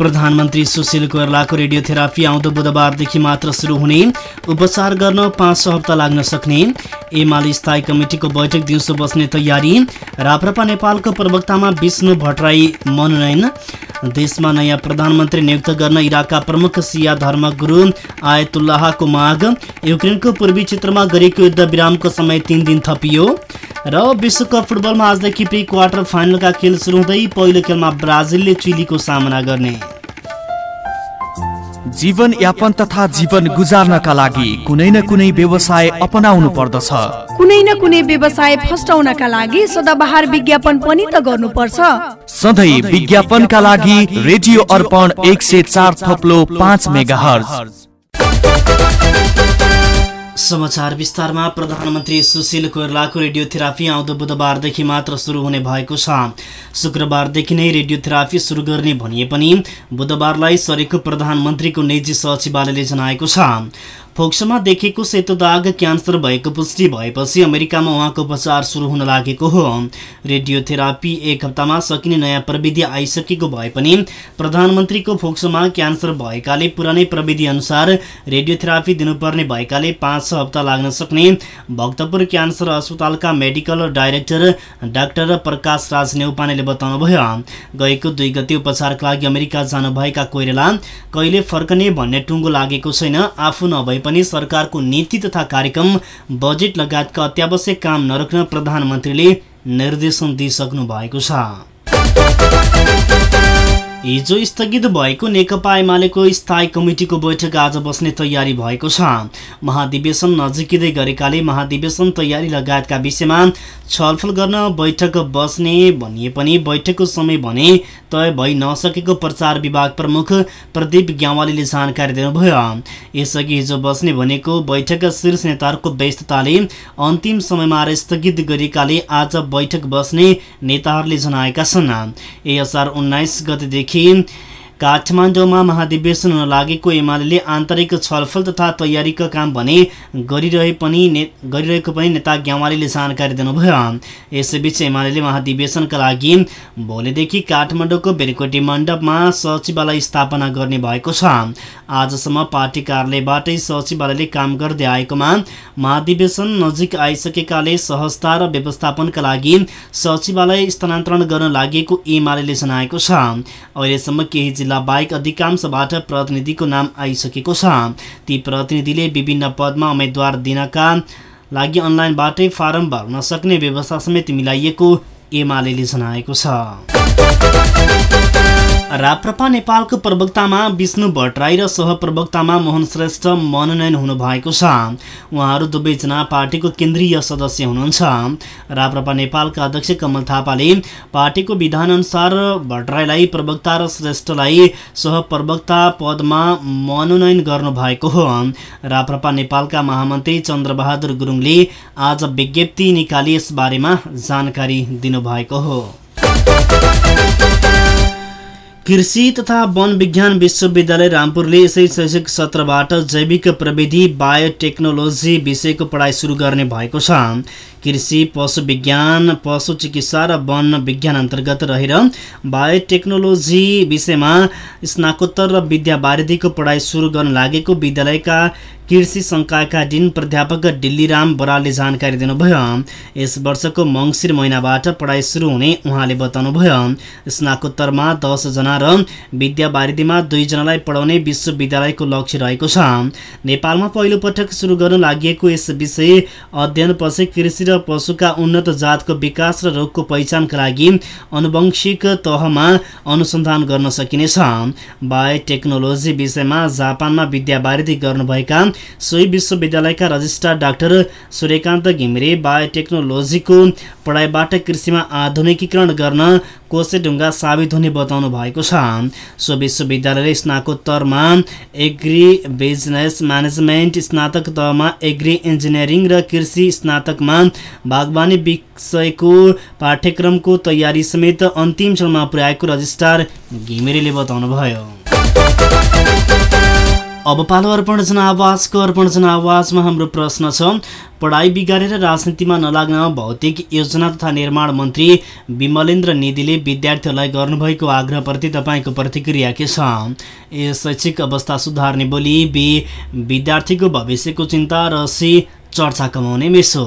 प्रधानमन्त्री सुशील कोइरलाको रेडियोथेरापी आउँदो बुधबारदेखि मात्र सुरु हुने उपचार गर्न पाँच हप्ता लाग्न सक्ने एमाले स्थायी कमिटिको बैठक दिउँसो बस्ने तयारी राप्रपा नेपालको प्रवक्तामा विष्णु भट्टराई मनोनयन देशमा नयाँ प्रधानमन्त्री नियुक्त गर्न इराकका प्रमुख सिया धर्मगुरु आयतुल्लाहको माग युक्रेनको पूर्वी क्षेत्रमा गरेको युद्ध विरामको समय तीन दिन थपियो। र विश्वकप फुटबलमा आजदेखि प्री क्वार्टर फाइनलका खेल सुरु हुँदै पहिलो खेलमा ब्राजिलले चिलीको सामना गर्ने। जीवन यापन तथा जीवन गुजार्नका लागि कुनै न कुनै व्यवसाय अपनाउनु पर्दछ। कुनै न कुनै व्यवसाय फस्टाउनका लागि सदाबहार विज्ञापन पनि त गर्नुपर्छ। सधैँ विज्ञापनका लागि रेडियो अर्पण एक सय चार थप्लो पाँच मेगा समाचार विस्तारमा प्रधानमन्त्री सुशील कोइरलाको रेडियोथेरापी आउँदो बुधबारदेखि मात्र सुरु हुने भएको छ। शुक्रबारदेखि नै रेडियोथेरापी सुरु गर्ने भनिए पनि बुधबारलाई सरेको प्रधानमन्त्रीको निजी सचिवालयले जनाएको छ। फोक्सोमा देखेको सेतो दाग क्यान्सर भएको पुष्टि भएपछि अमेरिकामा उहाँको उपचार सुरु हुन लागेको हो। रेडियोथेरापी एक हप्तामा सकिने नयाँ प्रविधि आइसकेको भए पनि प्रधानमन्त्रीको फोक्सोमा क्यान्सर भएकाले पुरानै प्रविधि अनुसार रेडियोथेरापी दिनुपर्ने भएकाले पाँच छ हप्ता लाग्न सक्ने। भक्तपुर क्यान्सर अस्पतालका medical director doctor Prakash Raj नेउपानेले बताउनुभयो। गएको दुई गते उपचारका लागि अमेरिका जानुभएका कोइरेला कहिले फर्कने भन्ने टुङ्गो लागेको छैन आफू नभए पनि सरकारको नीति तथा कार्यक्रम बजेट लगायतका अत्यावश्यक काम नरोक्न प्रधानमन्त्रीले निर्देशन दिइसक्नु भएको छ। हिजो स्थगित भएको नेकपा एमालेको स्थायी कमिटिको बैठक आज बस्ने तयारी भएको छ। महाधिवेशन नजिकै गरेकाले महाधिवेशन तयारी लगायतका विषयमा छलफल गर्न बैठक बस्ने भनिए पनि बैठकको समय भने तय भइ नसकेको प्रचार विभाग प्रमुख प्रदीप ग्यावालीले जानकारी दिनुभयो। यसअघि हिजो बस्ने भनेको बैठक शीर्ष नेताहरूको व्यस्तताले अन्तिम समयमा स्थगित गरेकाले आज बैठक बस्ने नेताहरूले जनाएका छन्। असार उन्नाइस गतेदेखि team. काठमाडौँमा महाधिवेशन हुन लागेको एमाले आन्तरिक छलफल तथा तयारीका काम भने गरिरहे पनि ने गरिरहेको पनि नेता ग्यावालीले जानकारी दिनुभयो। यसैबीच एमाले महाधिवेशनका लागि भोलिदेखि काठमाडौँको बेलकोटी मण्डपमा सचिवालय स्थापना गर्ने भएको छ। आजसम्म पार्टी कार्यालयबाटै सचिवालयले काम गर्दै आएकोमा महाधिवेशन नजिक आइसकेकाले सहजता र व्यवस्थापनका लागि सचिवालय स्थानान्तरण गर्न लागि एमाले जनाएको छ। अहिलेसम्म केही बाहेक अधिकांशबाट प्रतिनिधिको नाम आइसकेको छ। ती प्रतिनिधिले विभिन्न पदमा उम्मेद्वार दिनका लागि अनलाइनबाटै फारम भर्न सक्ने व्यवस्था समेत मिलाइएको एमाले जनाएको छ। राप्रपा नेपालको प्रवक्तामा विष्णु भट्टराई र सहप्रवक्तामा मोहन श्रेष्ठ मनोनयन हुनुभएको छ। उहाँहरू दुवैजना पार्टीको केन्द्रीय सदस्य हुनुहुन्छ। राप्रपा नेपालका अध्यक्ष कमल थापाले पार्टीको विधानअनुसार भट्टराईलाई प्रवक्ता र श्रेष्ठलाई सहप्रवक्ता पदमा मनोनयन गर्नुभएको हो। राप्रपा नेपालका महामन्त्री चन्द्रबहादुर गुरुङले आज विज्ञप्ति निकाली यसबारेमा जानकारी दिनुभएको हो। कृषि तथा वन विज्ञान विश्वविद्यालय रामपुरले यसै शैक्षिक सत्रबाट जैविक प्रविधि बायोटेक्नोलोजी विषयको पढाइ सुरु गर्ने भएको छ। कृषि पशु विज्ञान पशु चिकित्सा र वन विज्ञान अन्तर्गत रहेर बायोटेक्नोलोजी विषयमा स्नाकोत्तर र विद्यावारिधिको पढाइ सुरु गर्न लागेको विद्यालयका कृषि संकायका डिन प्राध्यापक डिल्लीराम बरालले जानकारी दिनुभयो। यस वर्षको मङ्सिर महिनाबाट पढाइ सुरु हुने उहाँले बताउनुभयो। स्नाकोत्तरमा दसजना र विद्यावारिधिमा दुईजनालाई पढाउने विश्वविद्यालयको लक्ष्य रहेको छ। नेपालमा पहिलो पटक सुरु गर्न लागि यस विषय अध्ययनपछि कृषि पशुका उन्नत जातको विकास र रोगको पहिचानका लागि अनुवंशिक तहमा अनुसन्धान गर्न सकिनेछ। बायोटेक्नोलोजी विषयमा जापानमा विद्यावारिधि गर्नुभएका सोही विश्वविद्यालयका रजिस्ट्रार डाक्टर सूर्यकान्त घिमिरे बायोटेक्नोलोजीको पढाइबाट कृषिमा आधुनिकीकरण गर्न कोसेढुङ्गा साबित हुने बताउनु भएको छ। सो विश्वविद्यालयले स्नाकोत्तरमा एग्री बिजनेस म्यानेजमेन्ट स्नातक तहमा एग्री इन्जिनियरिङ र कृषि स्नातकमा बागवानी विषयको पाठ्यक्रमको तयारी समेत अन्तिम चरणमा पुर्याएको रजिस्ट्रार घिमिरेले बताउनुभयो। अब पालो अर्पण जनावासको अर्पण जनावासमा हाम्रो प्रश्न छ। पढाइ बिगारेर राजनीतिमा नलाग्न भौतिक योजना तथा निर्माण मन्त्री विमलेन्द्र निधिले विद्यार्थीहरूलाई गर्नुभएको आग्रहप्रति तपाईँको प्रतिक्रिया के छ? ए शैक्षिक अवस्था सुधार्ने बोली बी विद्यार्थीको भविष्यको चिन्ता र सी चर्चा कमाउने मेसो।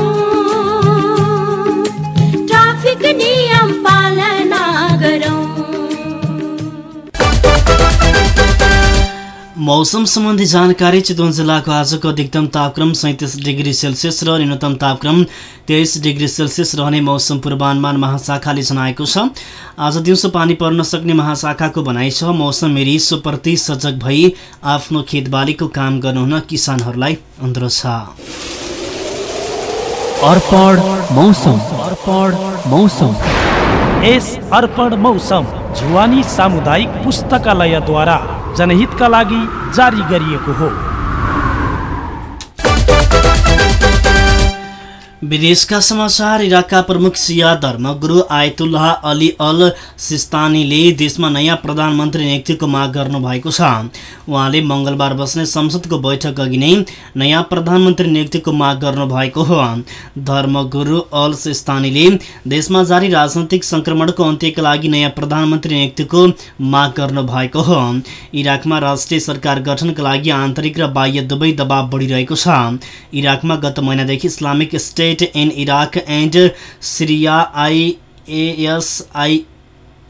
मौसम सम्बन्धी जानकारी चितवन जिल्लाको आजको अधिकतम तापक्रम सैँतिस डिग्री सेल्सियस र न्यूनतम तापक्रम तेइस डिग्री सेल्सियस रहने मौसम पूर्वानुमान महाशाखाले जनाएको छ। आज दिउँसो पानी पर्न सक्ने महाशाखाको भनाइ छ मौसम मिरी सोप्रति सजग भई आफ्नो खेतबालीको काम गर्नुहुन किसानहरूलाई अनुरोध छ। जुवानी सामुदायिक पुस्तकालयद्वारा। जनहितका लागि जारी गरिएको हो। विदेशका समाचार इराकका प्रमुख सिया धर्मगुरु आयतुल्लाह अली अल सिस्तानीले देशमा नयाँ प्रधानमन्त्री नियुक्तिको माग गर्नुभएको छ। उहाँले मङ्गलबार बस्ने संसदको बैठक अघि नै नयाँ प्रधानमन्त्री नियुक्तिको माग गर्नुभएको हो। धर्मगुरु अल सिस्तानीले देशमा जारी राजनैतिक सङ्क्रमणको अन्त्यका लागि नयाँ प्रधानमन्त्री नियुक्तिको माग गर्नुभएको हो। इराकमा राष्ट्रिय सरकार गठनका लागि आन्तरिक र बाह्य दुवै दबाव बढिरहेको छ। इराकमा गत महिनादेखि Islamic State in Iraq and Syria. IASI.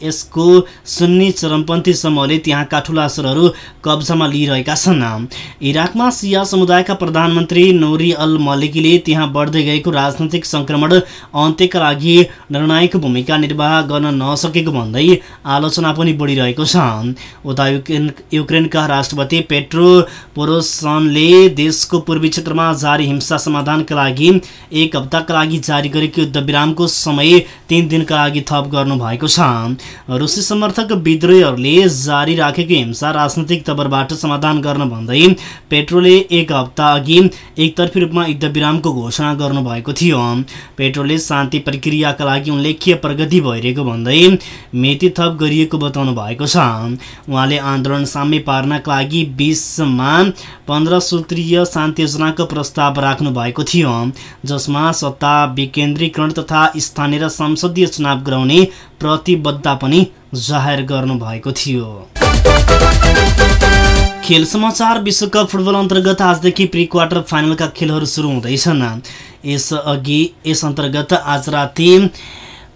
यसको सुन्नी चरमपन्थी समूहले त्यहाँका ठुला असरहरू कब्जामा लिइरहेका छन्। इराकमा सिया समुदायका प्रधानमन्त्री नोरी अल मलिकीले त्यहाँ बढ्दै गएको राजनैतिक सङ्क्रमण अन्त्यका लागि निर्णायक भूमिका निर्वाह गर्न नसकेको भन्दै आलोचना पनि बढिरहेको छ। उता युक्रेन युक्रेनका राष्ट्रपति पेट्रो पोरोसनले देशको पूर्वी क्षेत्रमा जारी हिंसा समाधानका लागि एक हप्ताका लागि जारी गरेको युद्धविरामको समय तिन दिनका लागि थप गर्नुभएको छ। रुसी समर्थक विद्रोहीहरूले जारी राखेको हिंसा राजनैतिक तवरबाट समाधान गर्न भन्दै पेट्रोले एक हप्ता अघि एकतर्फी रूपमा युद्धविरामको घोषणा गर्नुभएको थियो। पेट्रोलले शान्ति प्रक्रियाका लागि उल्लेख्य प्रगति भइरहेको भन्दै मेती थप गरिएको बताउनु भएको छ। उहाँले आन्दोलन साम्य पार्नका लागि बिसमा पन्ध्र सूत्रीय शान्ति योजनाको प्रस्ताव राख्नु भएको थियो जसमा सत्ता विकेन्द्रीकरण तथा स्थानीय र संसदीय चुनाव गराउने प्रतिबद्धता पनि जाहेर गर्नुभएको थियो। खेल समाचार विश्वकप फुटबल अन्तर्गत आजदेखि प्री क्वार्टर फाइनलका खेलहरू सुरु हुँदैछन्। यसअघि यस अन्तर्गत आज राति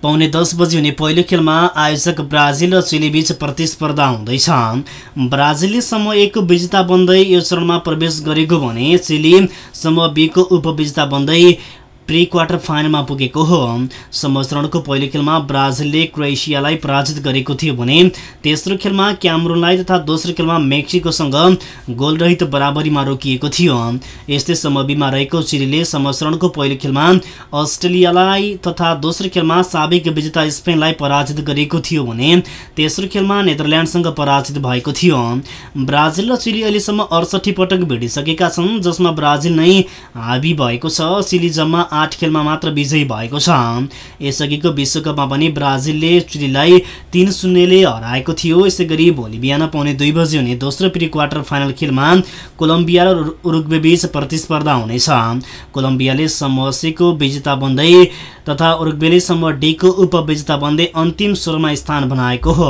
पाउने दस बजी हुने पहिलो खेलमा आयोजक ब्राजिल र चिली बीच प्रतिस्पर्धा हुँदैछ। ब्राजिलले समूह एकको विजेता बन्दै यो चरणमा प्रवेश गरेको भने चिली समूह बीको उपविजेता बन्दै प्री क्वार्टर फाइनलमा पुगेको हो। संवत्सरणको पहिलो खेलमा ब्राजिलले क्रोएसियालाई पराजित गरेको थियो भने तेस्रो खेलमा क्यामरुनलाई तथा दोस्रो खेलमा मेक्सिकोसँग गोलरहित बराबरीमा रोकिएको थियो। यस्तै समबिमा रहेको चिलीले संवत्सरणको पहिलो खेलमा अस्ट्रेलियालाई तथा दोस्रो खेलमा साबिक विजेता स्पेनलाई पराजित गरेको थियो भने तेस्रो खेलमा नेदरल्यान्डसँग पराजित भएको थियो। ब्राजिल र चिली अहिलेसम्म अडसठी पटक भिडिसकेका छन् जसमा ब्राजिल नै हाबी भएको छ। चिली जम्मा आठ खेलमा मात्र विजयी भएको छ। यसअघिको विश्वकपमा पनि ब्राजिलले चिलीलाई तीन शून्यले हराएको थियो। यसै गरी भोलि बिहान पाउने दुई बजी हुने दोस्रो प्री क्वार्टर फाइनल खेलमा कोलम्बिया र उरुग्वे बीच प्रतिस्पर्धा हुनेछ। कोलम्बियाले समूह सीको विजेता बन्दै तथा उरुग्वेले समूह डीको उपविजेता बन्दै अन्तिम सोह्रमा स्थान बनाएको हो।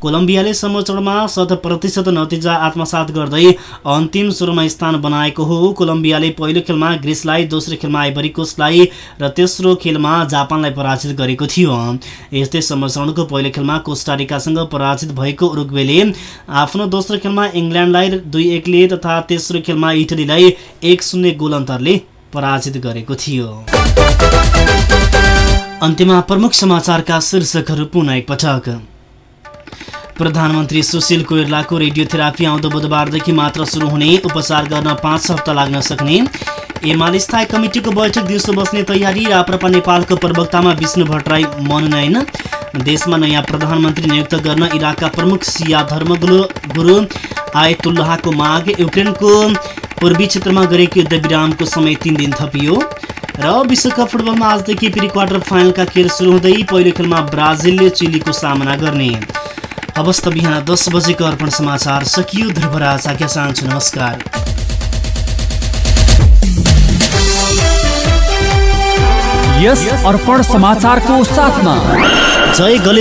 कोलम्बियाले समूह चरणमा शत प्रतिशत नतिजा आत्मसात गर्दै अन्तिम सोह्रमा स्थान बनाएको हो। कोलम्बियाले पहिलो खेलमा ग्रिसलाई दोस्रो खेलमा कोस्टलाई र तेस्रो खेलमा जापानलाई पराजित गरेको थियो। यस्तै समूह चरणको पहिलो खेलमा कोस्टारिकासँग पराजित भएको उरुग्वेले आफ्नो दोस्रो खेलमा इङ्ल्यान्डलाई दुई एकले तथा तेस्रो खेलमा इटलीलाई एक शून्य गोल अन्तरले पराजित गरेको थियो। अन्त्यमा प्रमुख समाचारका शीर्षकहरू पुनः एकपटक प्रधानमन्त्री सुशील कोइरलाको रेडियोथेरापी आउँदो बुधबारदेखि मात्र सुरु हुने उपचार गर्न पाँच हप्ता लाग्न सक्ने एमाले स्थायी कमिटीको बैठक दिउँसो बस्ने तयारी राप्रपा नेपालको प्रवक्तामा विष्णु भट्टराई मनोनयन देशमा नयाँ प्रधानमन्त्री नियुक्त गर्न इराकका प्रमुख सिया धर्मगुरु गुरु आयतुल्लाहको माग युक्रेनको पूर्वी क्षेत्रमा गरेको युद्ध विरामको समय तिन दिन थपियो। र विश्वकप फुटबलमा आजदेखि प्री क्वार्टर फाइनलका खेल सुरु हुँदै पहिलो खेलमा ब्राजिलले चिलीको सामना गर्ने। अवस्था बिहान दस बजेको अर्पण समाचार सकियो। ध्रुवराज आज्ञा चाहन्छु नमस्कार। यस अर्पण समाचारको साथमा। जय गले